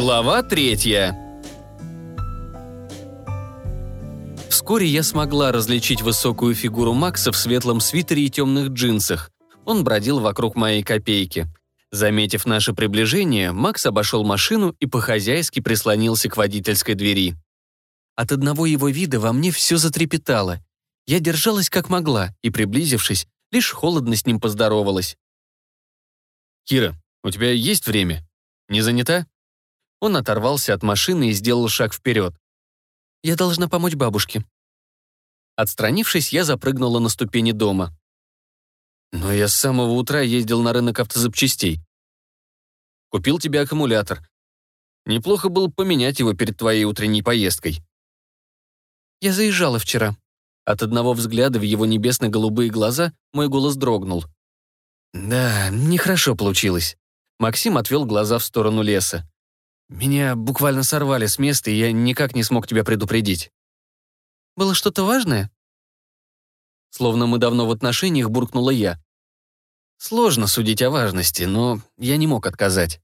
Глава третья. Вскоре я смогла различить высокую фигуру Макса в светлом свитере и темных джинсах. Он бродил вокруг моей копейки. Заметив наше приближение, Макс обошел машину и по-хозяйски прислонился к водительской двери. От одного его вида во мне все затрепетало. Я держалась как могла и, приблизившись, лишь холодно с ним поздоровалась. «Кира, у тебя есть время? Не занята?» Он оторвался от машины и сделал шаг вперед. «Я должна помочь бабушке». Отстранившись, я запрыгнула на ступени дома. «Но я с самого утра ездил на рынок автозапчастей. Купил тебе аккумулятор. Неплохо было поменять его перед твоей утренней поездкой». «Я заезжала вчера». От одного взгляда в его небесно-голубые глаза мой голос дрогнул. «Да, нехорошо получилось». Максим отвел глаза в сторону леса. Меня буквально сорвали с места, и я никак не смог тебя предупредить. Было что-то важное? Словно мы давно в отношениях, буркнула я. Сложно судить о важности, но я не мог отказать.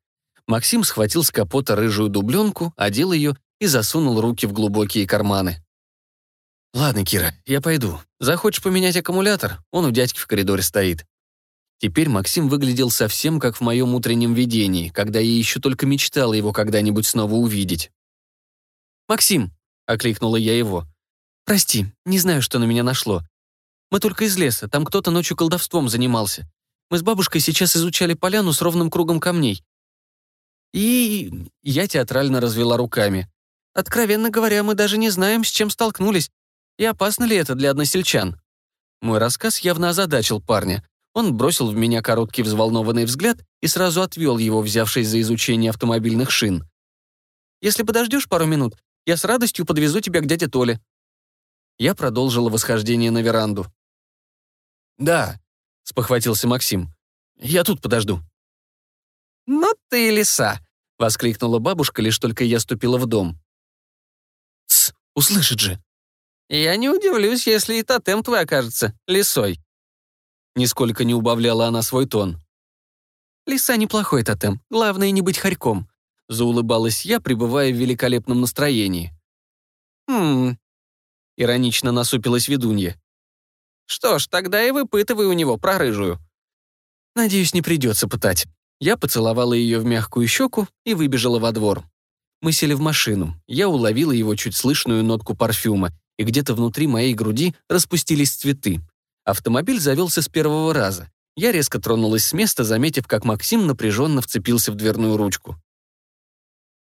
Максим схватил с капота рыжую дубленку, одел ее и засунул руки в глубокие карманы. «Ладно, Кира, я пойду. Захочешь поменять аккумулятор? Он у дядьки в коридоре стоит». Теперь Максим выглядел совсем как в моем утреннем видении, когда я еще только мечтала его когда-нибудь снова увидеть. «Максим!» — окликнула я его. «Прости, не знаю, что на меня нашло. Мы только из леса, там кто-то ночью колдовством занимался. Мы с бабушкой сейчас изучали поляну с ровным кругом камней. И я театрально развела руками. Откровенно говоря, мы даже не знаем, с чем столкнулись. И опасно ли это для односельчан? Мой рассказ явно озадачил парня. Он бросил в меня короткий взволнованный взгляд и сразу отвел его, взявшись за изучение автомобильных шин. «Если подождешь пару минут, я с радостью подвезу тебя к дяде Толе». Я продолжила восхождение на веранду. «Да», — спохватился Максим. «Я тут подожду». «Ну ты лиса!» — воскликнула бабушка, лишь только я ступила в дом. «Тсс, услышит же!» «Я не удивлюсь, если и тотем твой окажется лисой». Нисколько не убавляла она свой тон. «Лиса неплохой тотем, главное не быть хорьком», — заулыбалась я, пребывая в великолепном настроении. «Хм...» — иронично насупилась ведунья. «Что ж, тогда и выпытывай у него про рыжую». «Надеюсь, не придется пытать». Я поцеловала ее в мягкую щеку и выбежала во двор. Мы сели в машину. Я уловила его чуть слышную нотку парфюма, и где-то внутри моей груди распустились цветы. Автомобиль завелся с первого раза. Я резко тронулась с места, заметив, как Максим напряженно вцепился в дверную ручку.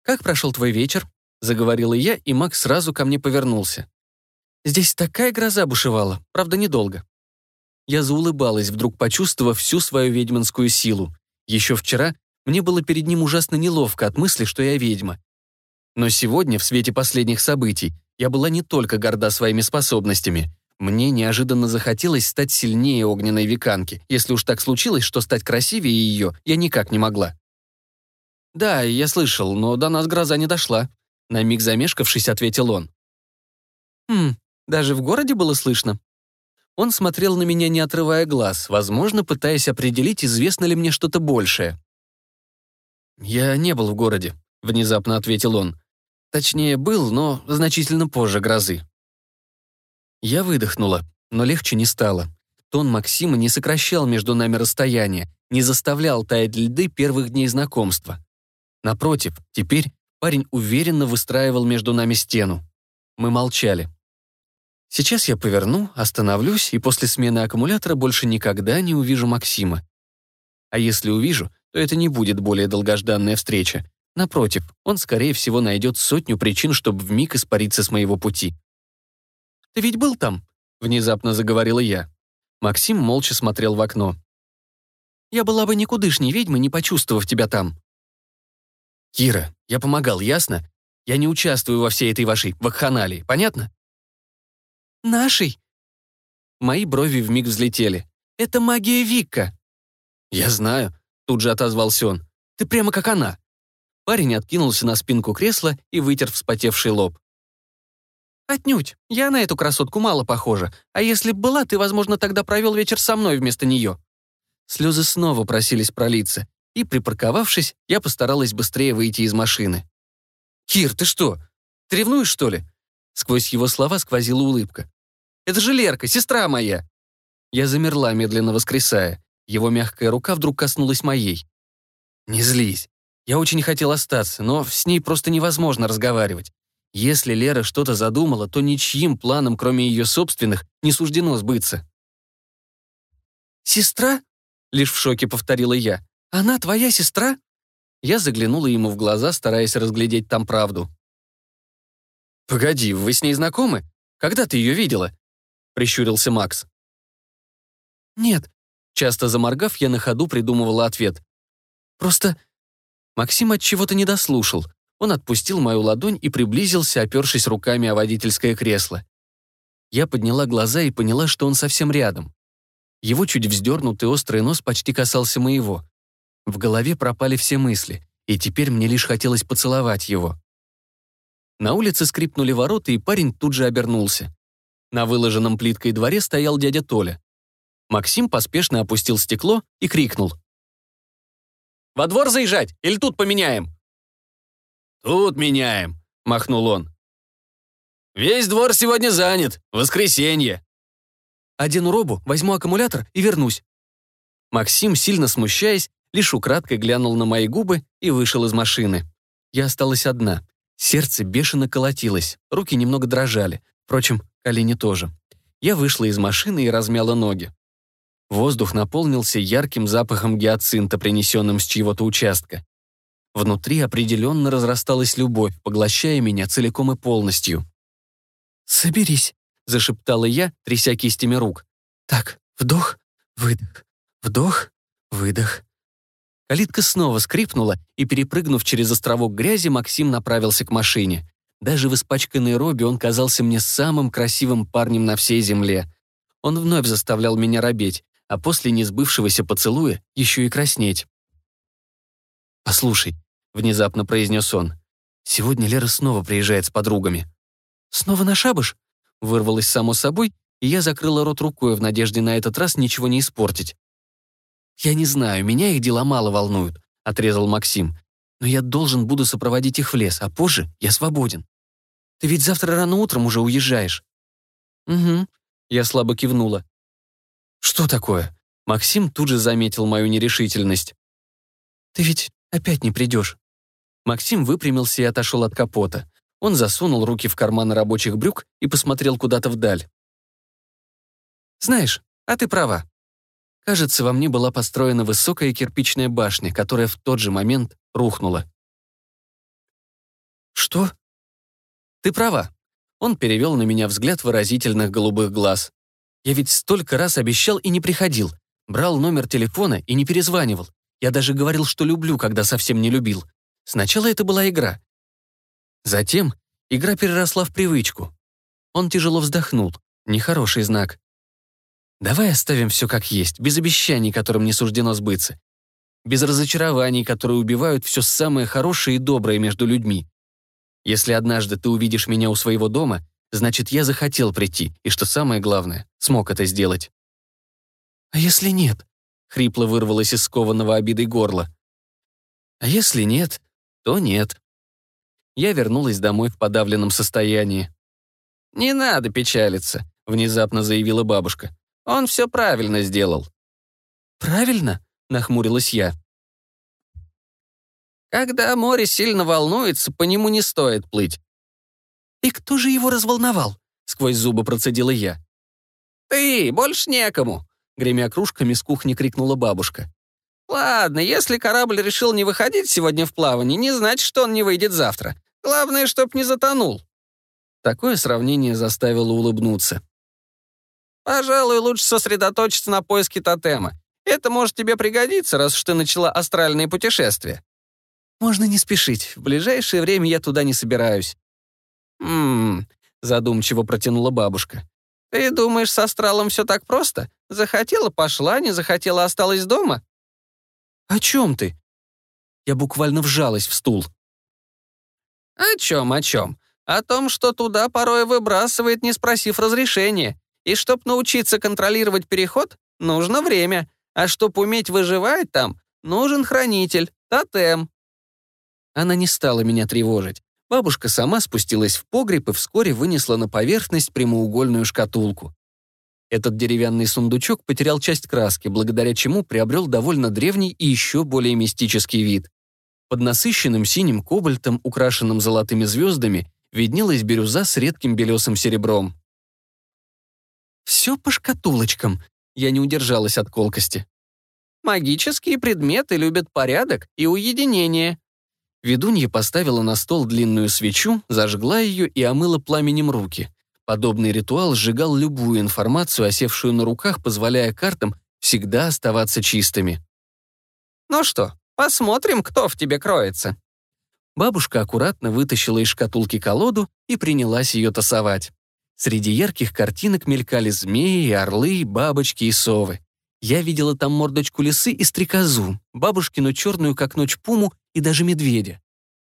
«Как прошел твой вечер?» — заговорила я, и Макс сразу ко мне повернулся. «Здесь такая гроза бушевала, правда, недолго». Я заулыбалась, вдруг почувствовав всю свою ведьминскую силу. Еще вчера мне было перед ним ужасно неловко от мысли, что я ведьма. Но сегодня, в свете последних событий, я была не только горда своими способностями — мне неожиданно захотелось стать сильнее огненной веканки, если уж так случилось, что стать красивее ее я никак не могла. «Да, я слышал, но до нас гроза не дошла», — на миг замешкавшись, ответил он. «Хм, даже в городе было слышно?» Он смотрел на меня, не отрывая глаз, возможно, пытаясь определить, известно ли мне что-то большее. «Я не был в городе», — внезапно ответил он. «Точнее, был, но значительно позже грозы». Я выдохнула, но легче не стало. Тон Максима не сокращал между нами расстояние, не заставлял таять льды первых дней знакомства. Напротив, теперь парень уверенно выстраивал между нами стену. Мы молчали. Сейчас я поверну, остановлюсь и после смены аккумулятора больше никогда не увижу Максима. А если увижу, то это не будет более долгожданная встреча. Напротив, он, скорее всего, найдет сотню причин, чтобы вмиг испариться с моего пути. «Ты ведь был там?» — внезапно заговорила я. Максим молча смотрел в окно. «Я была бы никудышней ведьмой, не почувствовав тебя там». «Кира, я помогал, ясно? Я не участвую во всей этой вашей вакханалии, понятно?» «Нашей?» Мои брови вмиг взлетели. «Это магия Викка». «Я знаю», — тут же отозвался он. «Ты прямо как она». Парень откинулся на спинку кресла и вытер вспотевший лоб. «Отнюдь. Я на эту красотку мало похожа. А если б была, ты, возможно, тогда провел вечер со мной вместо нее». Слезы снова просились пролиться, и, припарковавшись, я постаралась быстрее выйти из машины. «Кир, ты что? Ты ревнуешь, что ли?» Сквозь его слова сквозила улыбка. «Это же Лерка, сестра моя!» Я замерла, медленно воскресая. Его мягкая рука вдруг коснулась моей. «Не злись. Я очень хотел остаться, но с ней просто невозможно разговаривать. Если Лера что-то задумала, то ничьим планом, кроме ее собственных, не суждено сбыться». «Сестра?» — лишь в шоке повторила я. «Она твоя сестра?» Я заглянула ему в глаза, стараясь разглядеть там правду. «Погоди, вы с ней знакомы? Когда ты ее видела?» — прищурился Макс. «Нет». Часто заморгав, я на ходу придумывала ответ. «Просто...» Максим от чего-то не дослушал. Он отпустил мою ладонь и приблизился, опершись руками о водительское кресло. Я подняла глаза и поняла, что он совсем рядом. Его чуть вздернутый острый нос почти касался моего. В голове пропали все мысли, и теперь мне лишь хотелось поцеловать его. На улице скрипнули ворота, и парень тут же обернулся. На выложенном плиткой дворе стоял дядя Толя. Максим поспешно опустил стекло и крикнул. «Во двор заезжать? Или тут поменяем?» «Тут меняем», — махнул он. «Весь двор сегодня занят. Воскресенье». «Одену робу, возьму аккумулятор и вернусь». Максим, сильно смущаясь, лишь украдкой глянул на мои губы и вышел из машины. Я осталась одна. Сердце бешено колотилось, руки немного дрожали. Впрочем, колени тоже. Я вышла из машины и размяла ноги. Воздух наполнился ярким запахом гиацинта, принесенным с чьего-то участка. Внутри определенно разрасталась любовь, поглощая меня целиком и полностью. «Соберись», — зашептала я, тряся кистями рук. «Так, вдох, выдох, вдох, выдох». Калитка снова скрипнула, и, перепрыгнув через островок грязи, Максим направился к машине. Даже в испачканной робе он казался мне самым красивым парнем на всей земле. Он вновь заставлял меня робеть, а после несбывшегося поцелуя еще и краснеть. «Послушай», — внезапно произнес он, «сегодня Лера снова приезжает с подругами». «Снова на шабаш?» — вырвалось само собой, и я закрыла рот рукой в надежде на этот раз ничего не испортить. «Я не знаю, меня их дела мало волнуют», — отрезал Максим. «Но я должен буду сопроводить их в лес, а позже я свободен. Ты ведь завтра рано утром уже уезжаешь». «Угу», — я слабо кивнула. «Что такое?» Максим тут же заметил мою нерешительность. «Ты ведь опять не придешь». Максим выпрямился и отошел от капота. Он засунул руки в карманы рабочих брюк и посмотрел куда-то вдаль. «Знаешь, а ты права. Кажется, во мне была построена высокая кирпичная башня, которая в тот же момент рухнула. «Что?» «Ты права». Он перевел на меня взгляд выразительных голубых глаз. «Я ведь столько раз обещал и не приходил. Брал номер телефона и не перезванивал. Я даже говорил, что люблю, когда совсем не любил. Сначала это была игра. Затем игра переросла в привычку. Он тяжело вздохнул. Нехороший знак. Давай оставим все как есть, без обещаний, которым не суждено сбыться. Без разочарований, которые убивают все самое хорошее и доброе между людьми. Если однажды ты увидишь меня у своего дома, значит, я захотел прийти, и, что самое главное, смог это сделать. «А если нет?» — хрипло вырвалось из скованного обидой горла. «А если нет, то нет». Я вернулась домой в подавленном состоянии. «Не надо печалиться», — внезапно заявила бабушка. Он все правильно сделал». «Правильно?» — нахмурилась я. «Когда море сильно волнуется, по нему не стоит плыть». «И кто же его разволновал?» — сквозь зубы процедила я. «Ты, больше некому!» — гремя кружками с кухни крикнула бабушка. «Ладно, если корабль решил не выходить сегодня в плавание, не значит, что он не выйдет завтра. Главное, чтоб не затонул». Такое сравнение заставило улыбнуться. Пожалуй, лучше сосредоточиться на поиске тотема. Это может тебе пригодиться, раз уж ты начала астральные путешествия. Можно не спешить. В ближайшее время я туда не собираюсь. Ммм, задумчиво протянула бабушка. Ты думаешь, с астралом все так просто? Захотела — пошла, не захотела — осталась дома? О чем ты? Я буквально вжалась в стул. О чем, о чем? О том, что туда порой выбрасывает, не спросив разрешения. И чтоб научиться контролировать переход, нужно время. А чтоб уметь выживать там, нужен хранитель, тотем. Она не стала меня тревожить. Бабушка сама спустилась в погреб и вскоре вынесла на поверхность прямоугольную шкатулку. Этот деревянный сундучок потерял часть краски, благодаря чему приобрел довольно древний и еще более мистический вид. Под насыщенным синим кобальтом, украшенным золотыми звездами, виднелась бирюза с редким белесым серебром. «Все по шкатулочкам», — я не удержалась от колкости. «Магические предметы любят порядок и уединение». Ведунья поставила на стол длинную свечу, зажгла ее и омыла пламенем руки. Подобный ритуал сжигал любую информацию, осевшую на руках, позволяя картам всегда оставаться чистыми. «Ну что, посмотрим, кто в тебе кроется». Бабушка аккуратно вытащила из шкатулки колоду и принялась ее тасовать. Среди ярких картинок мелькали змеи, орлы, бабочки и совы. Я видела там мордочку лисы и стрекозу, бабушкину черную, как ночь, пуму и даже медведя.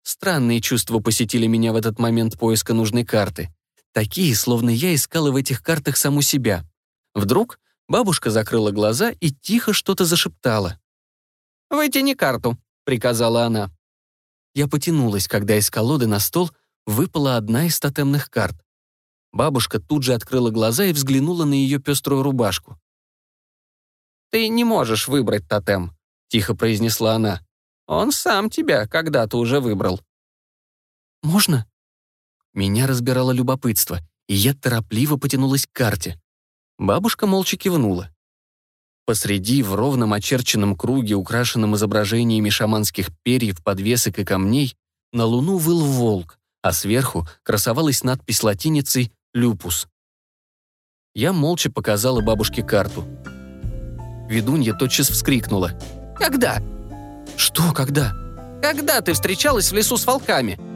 Странные чувства посетили меня в этот момент поиска нужной карты. Такие, словно я искала в этих картах саму себя. Вдруг бабушка закрыла глаза и тихо что-то зашептала. «Вытяни карту», — приказала она. Я потянулась, когда из колоды на стол выпала одна из тотемных карт. Бабушка тут же открыла глаза и взглянула на ее пеструю рубашку. «Ты не можешь выбрать тотем», — тихо произнесла она. «Он сам тебя когда-то уже выбрал». «Можно?» Меня разбирало любопытство, и я торопливо потянулась к карте. Бабушка молча кивнула. Посреди, в ровном очерченном круге, украшенном изображениями шаманских перьев, подвесок и камней, на луну выл волк, а сверху красовалась надпись латиницей «Люпус». Я молча показала бабушке карту. Ведунья тотчас вскрикнула. «Когда?» «Что когда?» «Когда ты встречалась в лесу с волками?»